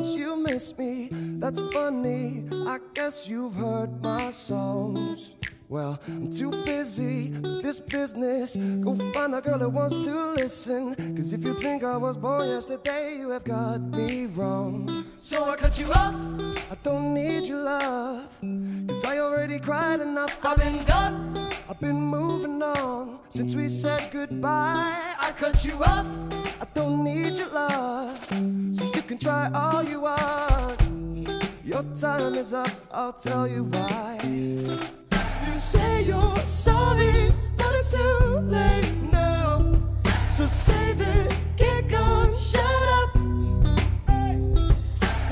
miss me. That's funny. I guess you've heard my songs. Well, I'm too busy with this business. Go find a girl that wants to listen. Cause if you think I was born yesterday, you have got me wrong. So I cut you off. I don't need your love. Cause I already cried enough. I've been gone. I've been moving on since we said goodbye. I cut you off. I don't need your love. So you can try all you want. Your time is up, I'll tell you why. You say you're sorry, but it's too late now. So save it, get gone, shut up.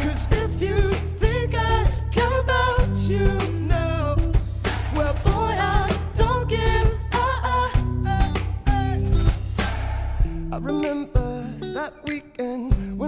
Cause if you think I care about you now, well, boy, I don't give I remember that weekend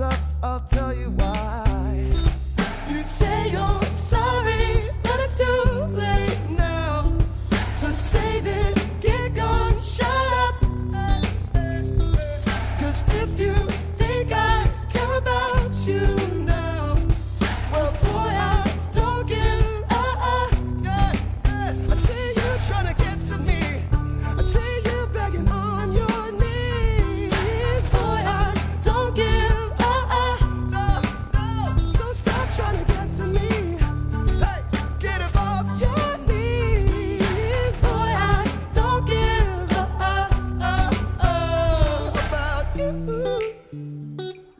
Up. I'll tell you why. You say you're sorry, but it's too late now. So save it, get gone, shut